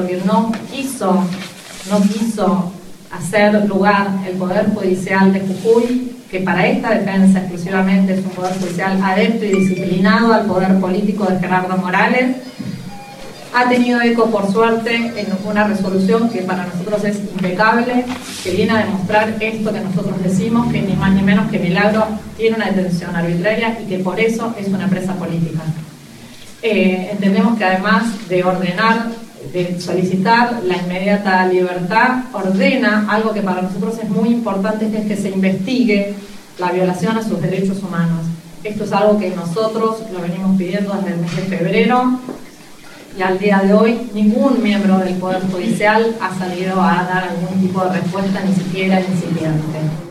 lo que no quiso, no quiso hacer lugar el Poder Judicial de Jujuy, que para esta defensa exclusivamente es un Poder Judicial adepto y disciplinado al poder político de Gerardo Morales, ha tenido eco, por suerte, en una resolución que para nosotros es impecable, que viene a demostrar esto que nosotros decimos, que ni más ni menos que Milagro tiene una detención arbitraria y que por eso es una presa política. Eh, entendemos que además de ordenar, de solicitar la inmediata libertad, ordena algo que para nosotros es muy importante, que es que se investigue la violación a sus derechos humanos. Esto es algo que nosotros lo venimos pidiendo desde el mes de febrero y al día de hoy ningún miembro del Poder Judicial ha salido a dar algún tipo de respuesta, ni siquiera incipiente.